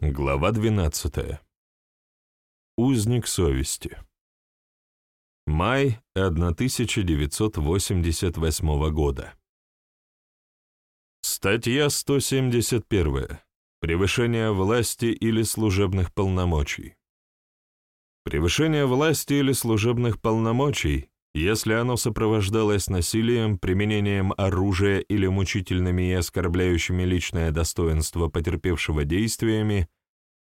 Глава 12. Узник совести. Май 1988 года. Статья 171. Превышение власти или служебных полномочий. Превышение власти или служебных полномочий, если оно сопровождалось насилием, применением оружия или мучительными и оскорбляющими личное достоинство потерпевшего действиями,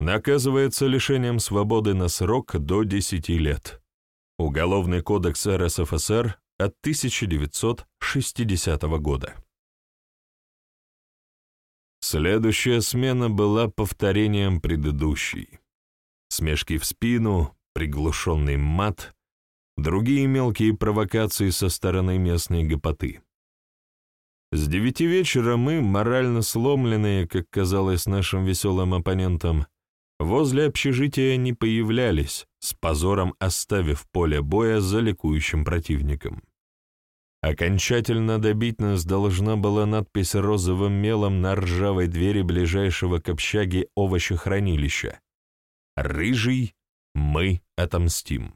наказывается лишением свободы на срок до 10 лет. Уголовный кодекс РСФСР от 1960 года. Следующая смена была повторением предыдущей. Смешки в спину, приглушенный мат, другие мелкие провокации со стороны местной гопоты. С девяти вечера мы, морально сломленные, как казалось нашим веселым оппонентам, возле общежития не появлялись, с позором оставив поле боя за ликующим противником. Окончательно добить нас должна была надпись розовым мелом на ржавой двери ближайшего к общаге овощехранилища. «Рыжий, мы отомстим».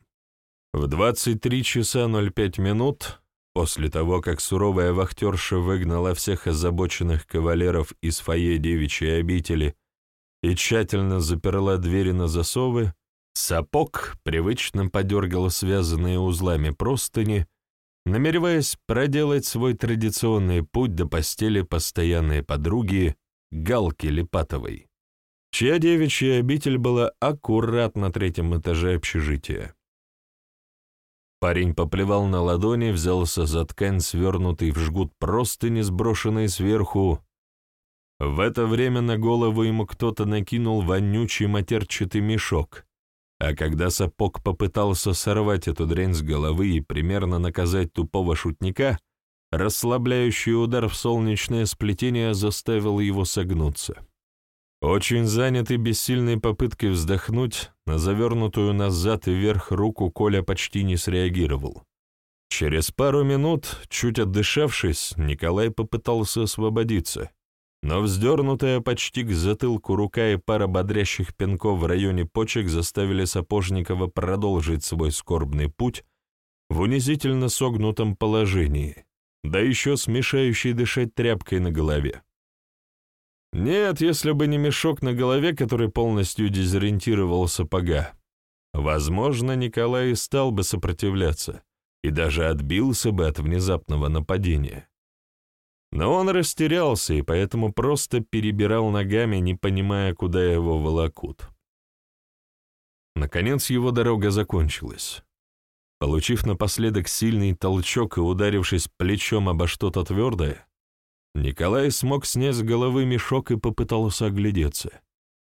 В 23 часа 05 минут, после того, как суровая вахтерша выгнала всех озабоченных кавалеров из фойе девичьей обители и тщательно заперла двери на засовы, сапог привычно подергал связанные узлами простыни, намереваясь проделать свой традиционный путь до постели постоянной подруги Галки Липатовой, чья девичья обитель была аккурат на третьем этаже общежития. Парень поплевал на ладони, взялся за ткань, свернутый в жгут простыни, сброшенной сверху, в это время на голову ему кто-то накинул вонючий матерчатый мешок, а когда сапог попытался сорвать эту дрянь с головы и примерно наказать тупого шутника, расслабляющий удар в солнечное сплетение заставил его согнуться. Очень занятый бессильной попыткой вздохнуть, на завернутую назад и вверх руку Коля почти не среагировал. Через пару минут, чуть отдышавшись, Николай попытался освободиться, но вздернутая почти к затылку рука и пара бодрящих пинков в районе почек заставили Сапожникова продолжить свой скорбный путь в унизительно согнутом положении, да еще с мешающей дышать тряпкой на голове. Нет, если бы не мешок на голове, который полностью дезориентировал сапога, возможно, Николай и стал бы сопротивляться и даже отбился бы от внезапного нападения. Но он растерялся и поэтому просто перебирал ногами, не понимая, куда его волокут. Наконец его дорога закончилась. Получив напоследок сильный толчок и ударившись плечом обо что-то твердое, Николай смог снять с головы мешок и попытался оглядеться.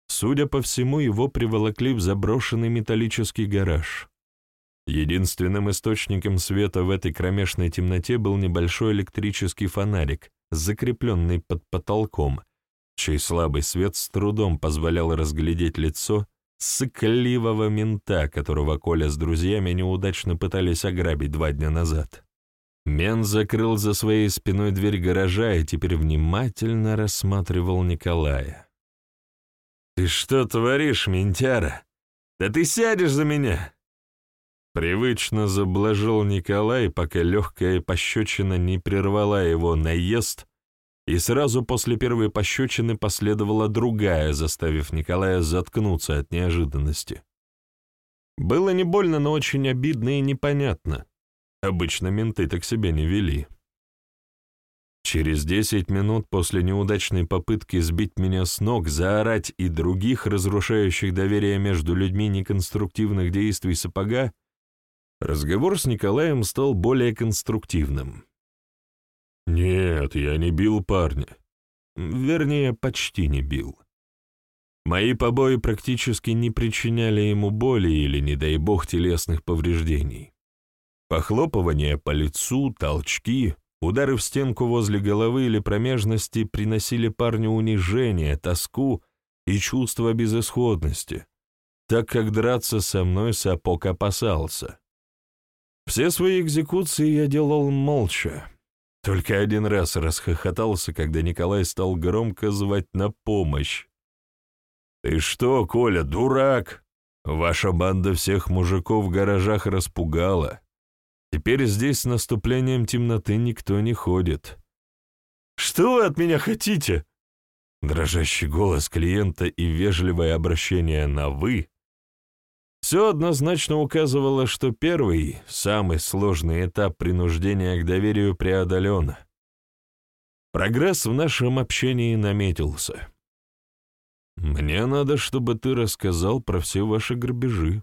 Судя по всему, его приволокли в заброшенный металлический гараж. Единственным источником света в этой кромешной темноте был небольшой электрический фонарик, закрепленный под потолком, чей слабый свет с трудом позволял разглядеть лицо сыкливого мента, которого Коля с друзьями неудачно пытались ограбить два дня назад. Мент закрыл за своей спиной дверь гаража и теперь внимательно рассматривал Николая. «Ты что творишь, ментяра? Да ты сядешь за меня!» Привычно заблажил Николай, пока легкая пощечина не прервала его наезд, и сразу после первой пощечины последовала другая, заставив Николая заткнуться от неожиданности. Было не больно, но очень обидно и непонятно. Обычно менты так себя не вели. Через десять минут после неудачной попытки сбить меня с ног, заорать и других разрушающих доверие между людьми неконструктивных действий сапога, Разговор с Николаем стал более конструктивным. «Нет, я не бил парня. Вернее, почти не бил. Мои побои практически не причиняли ему боли или, не дай бог, телесных повреждений. Похлопывания по лицу, толчки, удары в стенку возле головы или промежности приносили парню унижение, тоску и чувство безысходности, так как драться со мной сапог опасался. Все свои экзекуции я делал молча. Только один раз расхохотался, когда Николай стал громко звать на помощь. «Ты что, Коля, дурак? Ваша банда всех мужиков в гаражах распугала. Теперь здесь с наступлением темноты никто не ходит». «Что вы от меня хотите?» Дрожащий голос клиента и вежливое обращение на «вы» все однозначно указывало, что первый, самый сложный этап принуждения к доверию преодолен. Прогресс в нашем общении наметился. Мне надо, чтобы ты рассказал про все ваши грабежи.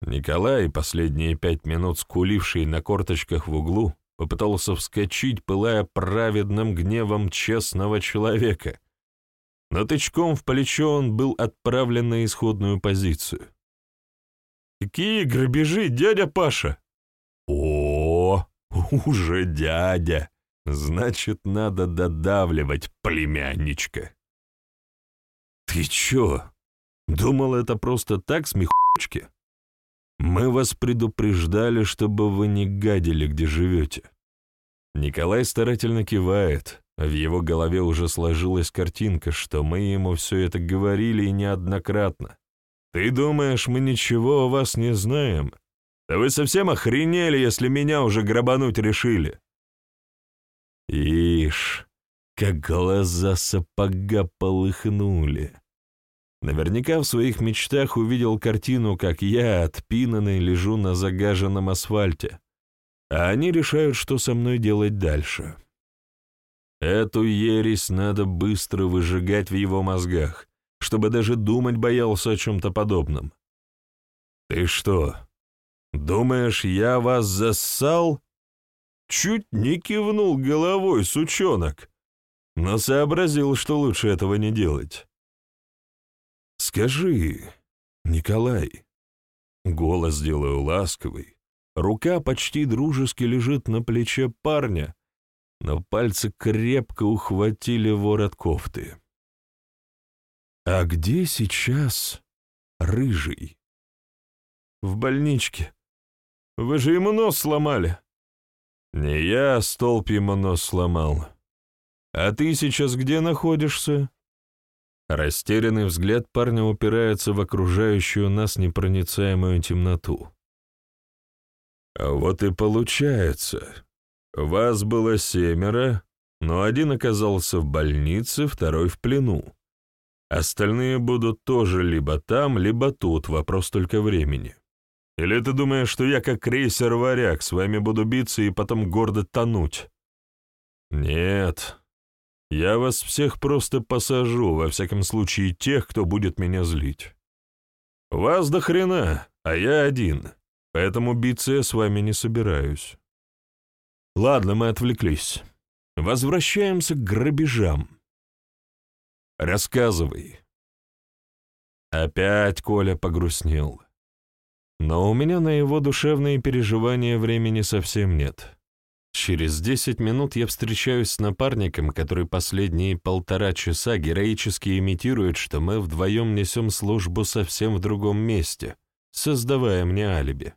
Николай, последние пять минут скуливший на корточках в углу, попытался вскочить, пылая праведным гневом честного человека. Но тычком в плечо он был отправлен на исходную позицию. «Какие грабежи, дядя Паша?» «О, уже дядя! Значит, надо додавливать, племянничка!» «Ты чё? Думал, это просто так, смехучки? Мы вас предупреждали, чтобы вы не гадили, где живете». Николай старательно кивает, в его голове уже сложилась картинка, что мы ему все это говорили и неоднократно. «Ты думаешь, мы ничего о вас не знаем? Да вы совсем охренели, если меня уже грабануть решили!» Ишь, как глаза сапога полыхнули. Наверняка в своих мечтах увидел картину, как я, отпинанный, лежу на загаженном асфальте, а они решают, что со мной делать дальше. Эту ересь надо быстро выжигать в его мозгах, чтобы даже думать боялся о чем-то подобном. «Ты что, думаешь, я вас зассал?» Чуть не кивнул головой, сучонок, но сообразил, что лучше этого не делать. «Скажи, Николай...» Голос делаю ласковый. Рука почти дружески лежит на плече парня, но пальцы крепко ухватили ворот кофты. «А где сейчас рыжий?» «В больничке. Вы же ему нос сломали». «Не я столб ему нос сломал. А ты сейчас где находишься?» Растерянный взгляд парня упирается в окружающую нас непроницаемую темноту. Вот и получается. Вас было семеро, но один оказался в больнице, второй в плену. Остальные будут тоже либо там, либо тут, вопрос только времени. Или ты думаешь, что я как крейсер-варяг с вами буду биться и потом гордо тонуть? Нет, я вас всех просто посажу, во всяком случае тех, кто будет меня злить. Вас до хрена, а я один, поэтому биться я с вами не собираюсь. Ладно, мы отвлеклись. Возвращаемся к грабежам. Рассказывай. Опять Коля погрустнел. Но у меня на его душевные переживания времени совсем нет. Через десять минут я встречаюсь с напарником, который последние полтора часа героически имитирует, что мы вдвоем несем службу совсем в другом месте, создавая мне алиби.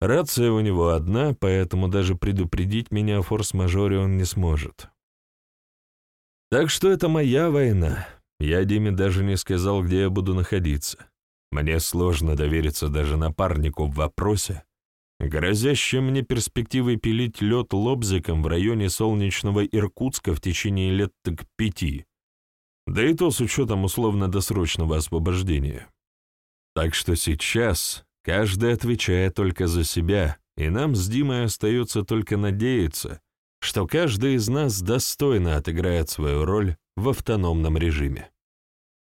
Рация у него одна, поэтому даже предупредить меня о форс-мажоре он не сможет. Так что это моя война. Я Диме даже не сказал, где я буду находиться. Мне сложно довериться даже напарнику в вопросе, грозящем мне перспективой пилить лед лобзиком в районе солнечного Иркутска в течение лет так пяти, да и то с учетом условно-досрочного освобождения. Так что сейчас каждый отвечает только за себя, и нам с Димой остается только надеяться, что каждый из нас достойно отыграет свою роль в автономном режиме.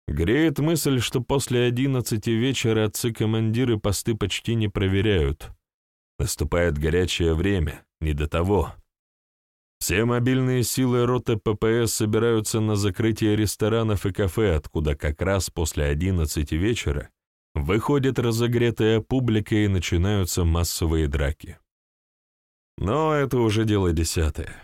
Греет мысль, что после одиннадцати вечера отцы-командиры посты почти не проверяют, Наступает горячее время, не до того. Все мобильные силы роты ППС собираются на закрытие ресторанов и кафе, откуда как раз после 11 вечера выходит разогретая публика и начинаются массовые драки. Но это уже дело десятое.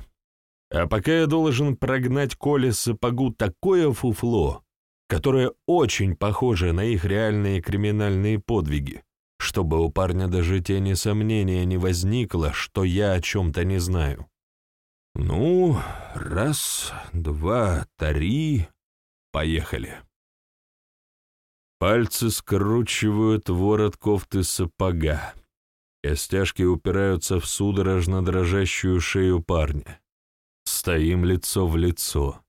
А пока я должен прогнать Коле сапогу такое фуфло, которое очень похоже на их реальные криминальные подвиги, чтобы у парня даже тени сомнения не возникло, что я о чем-то не знаю. Ну, раз, два, три, поехали. Пальцы скручивают ворот кофты сапога. Костяшки упираются в судорожно дрожащую шею парня. Стоим лицо в лицо.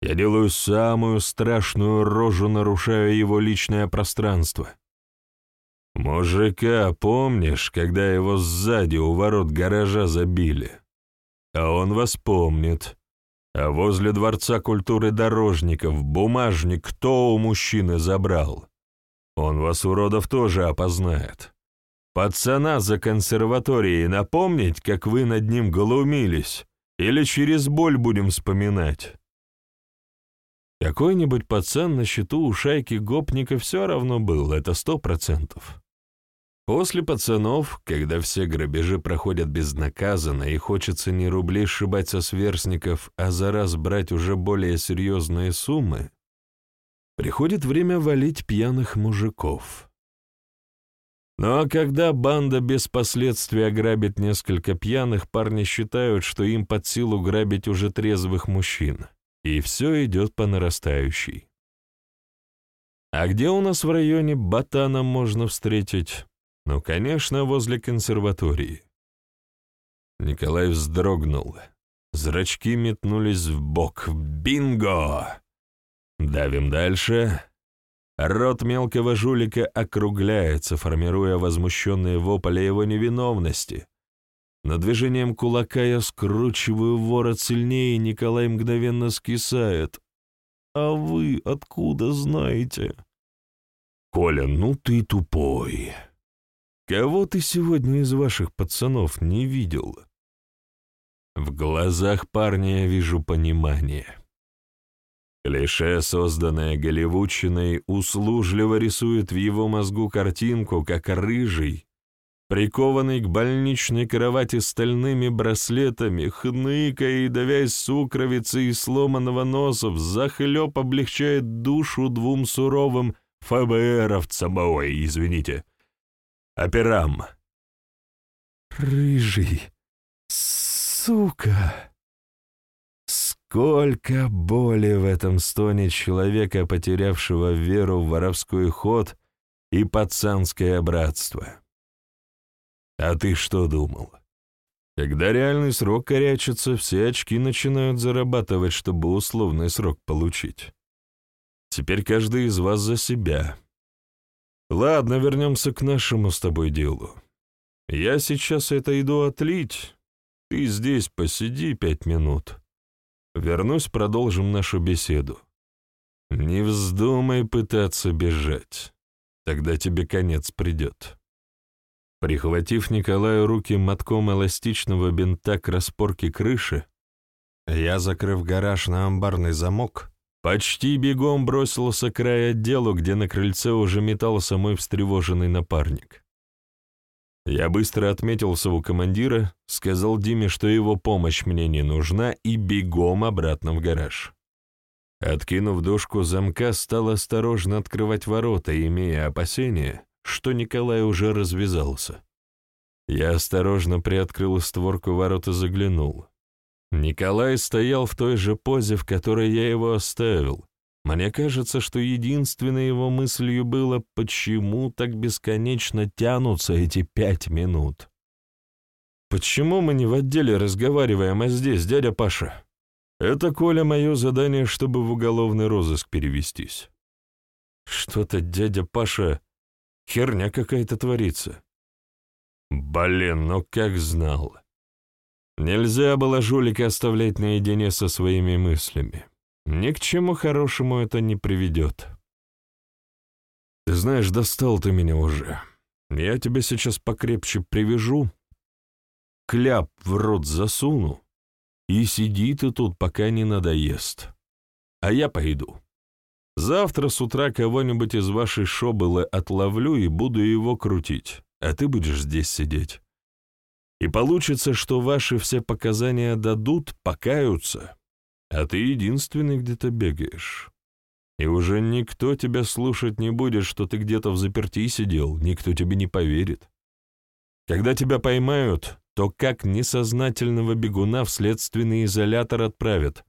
Я делаю самую страшную рожу, нарушая его личное пространство. Мужика, помнишь, когда его сзади у ворот гаража забили? А он вас помнит. А возле Дворца культуры дорожников бумажник кто у мужчины забрал? Он вас, уродов, тоже опознает. Пацана за консерваторией напомнить, как вы над ним глумились, или через боль будем вспоминать? Какой-нибудь пацан на счету у шайки гопника все равно был, это сто процентов. После пацанов, когда все грабежи проходят безнаказанно и хочется не рублей сшибать со сверстников, а за раз брать уже более серьезные суммы, приходит время валить пьяных мужиков. Ну а когда банда без последствий ограбит несколько пьяных, парни считают, что им под силу грабить уже трезвых мужчин, и все идет по нарастающей. А где у нас в районе ботана можно встретить? Ну, конечно, возле консерватории. Николай вздрогнул. Зрачки метнулись в бок. Бинго! Давим дальше. Рот мелкого жулика округляется, формируя возмущенные вопли его невиновности. Но движением кулака я скручиваю ворот сильнее, и Николай мгновенно скисает. «А вы откуда знаете?» «Коля, ну ты тупой!» Кого ты сегодня из ваших пацанов не видел? В глазах парня я вижу понимание. Клише, созданное голливудчиной, услужливо рисует в его мозгу картинку, как рыжий, прикованный к больничной кровати стальными браслетами, хныкая и давясь сукровицей и сломанного носа, захлеб облегчает душу двум суровым ФБРовцам, ой, извините, Операм. Рыжий. Сука. Сколько боли в этом стоне человека, потерявшего веру в воровской ход и пацанское братство. А ты что думал? Когда реальный срок корячится, все очки начинают зарабатывать, чтобы условный срок получить. Теперь каждый из вас за себя. Ладно, вернемся к нашему с тобой делу. Я сейчас это иду отлить. Ты здесь посиди пять минут. Вернусь, продолжим нашу беседу. Не вздумай пытаться бежать. Тогда тебе конец придет. Прихватив Николаю руки мотком эластичного бинта к распорке крыши, я, закрыв гараж на амбарный замок, Почти бегом бросился к краю отделу, где на крыльце уже метался мой встревоженный напарник. Я быстро отметился у командира, сказал Диме, что его помощь мне не нужна, и бегом обратно в гараж. Откинув дужку замка, стал осторожно открывать ворота, имея опасение, что Николай уже развязался. Я осторожно приоткрыл створку ворот и заглянул. Николай стоял в той же позе, в которой я его оставил. Мне кажется, что единственной его мыслью было, почему так бесконечно тянутся эти пять минут. «Почему мы не в отделе разговариваем, а здесь, дядя Паша?» «Это, Коля, мое задание, чтобы в уголовный розыск перевестись». «Что-то, дядя Паша, херня какая-то творится». «Блин, ну как знал». Нельзя было жулика оставлять наедине со своими мыслями. Ни к чему хорошему это не приведет. Ты знаешь, достал ты меня уже. Я тебя сейчас покрепче привяжу, кляп в рот засуну, и сиди ты тут, пока не надоест. А я пойду. Завтра с утра кого-нибудь из вашей шобылы отловлю и буду его крутить, а ты будешь здесь сидеть. И получится, что ваши все показания дадут, покаются, а ты единственный где-то бегаешь. И уже никто тебя слушать не будет, что ты где-то в заперти сидел, никто тебе не поверит. Когда тебя поймают, то как несознательного бегуна в следственный изолятор отправят,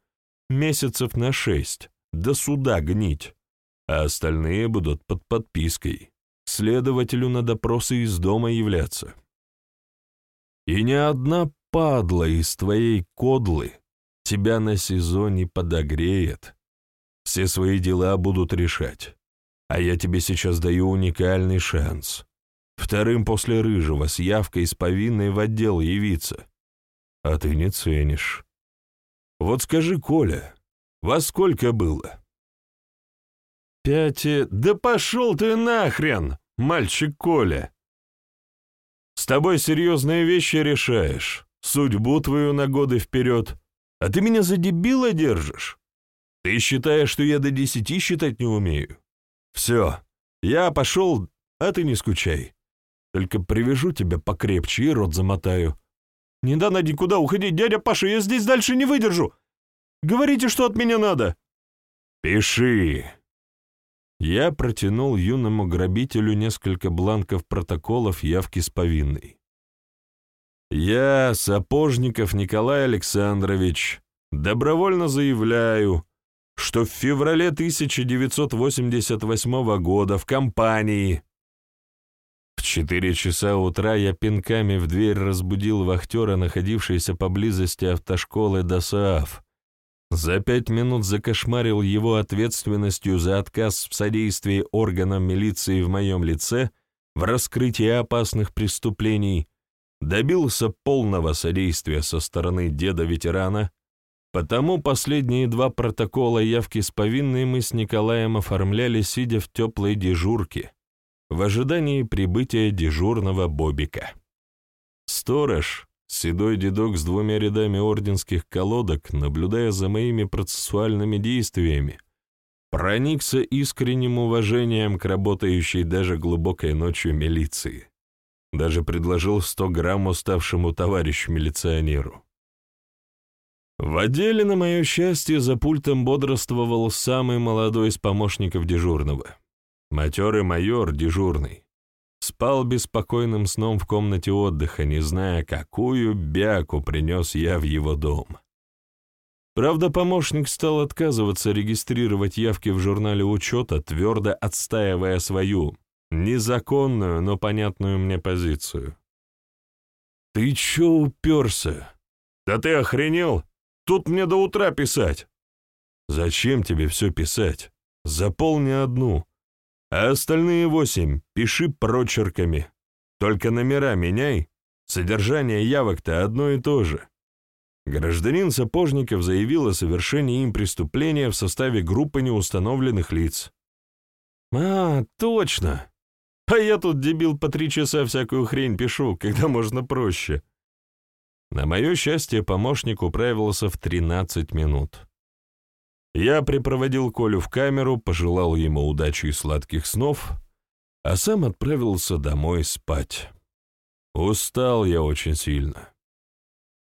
месяцев на шесть, до суда гнить. а остальные будут под подпиской. Следователю на допросы из дома являться. И ни одна падла из твоей кодлы тебя на СИЗО не подогреет. Все свои дела будут решать. А я тебе сейчас даю уникальный шанс. Вторым после Рыжего с явкой с повинной в отдел явиться. А ты не ценишь. Вот скажи, Коля, во сколько было? Пяти... Да пошел ты нахрен, мальчик Коля! С тобой серьезные вещи решаешь, судьбу твою на годы вперед, а ты меня за дебила держишь? Ты считаешь, что я до десяти считать не умею? Все, я пошел, а ты не скучай. Только привяжу тебя покрепче и рот замотаю. Не да надо никуда уходить, дядя Паша, я здесь дальше не выдержу. Говорите, что от меня надо. Пиши. Я протянул юному грабителю несколько бланков протоколов явки с повинной. Я, Сапожников Николай Александрович, добровольно заявляю, что в феврале 1988 года в компании в четыре часа утра я пинками в дверь разбудил вахтера, находившейся поблизости автошколы ДОСААФ. За пять минут закошмарил его ответственностью за отказ в содействии органам милиции в моем лице в раскрытии опасных преступлений, добился полного содействия со стороны деда-ветерана, потому последние два протокола явки с повинной мы с Николаем оформляли, сидя в теплой дежурке, в ожидании прибытия дежурного Бобика. Сторож, седой дедок с двумя рядами орденских колодок, наблюдая за моими процессуальными действиями, проникся искренним уважением к работающей даже глубокой ночью милиции. Даже предложил сто грамм уставшему товарищу-милиционеру. В отделе, на мое счастье, за пультом бодрствовал самый молодой из помощников дежурного — Матерый майор, дежурный, спал беспокойным сном в комнате отдыха, не зная, какую бяку принес я в его дом. Правда, помощник стал отказываться регистрировать явки в журнале учета, твердо отстаивая свою, незаконную, но понятную мне позицию. «Ты чё уперся? Да ты охренел? Тут мне до утра писать!» «Зачем тебе все писать? Заполни одну а остальные восемь пиши прочерками. Только номера меняй, содержание явок-то одно и то же. Гражданин Сапожников заявил о совершении им преступления в составе группы неустановленных лиц. «А, точно! А я тут, дебил, по три часа всякую хрень пишу, когда можно проще». На мое счастье, помощник управился в 13 минут. Я припроводил Колю в камеру, пожелал ему удачи и сладких снов, а сам отправился домой спать. Устал я очень сильно.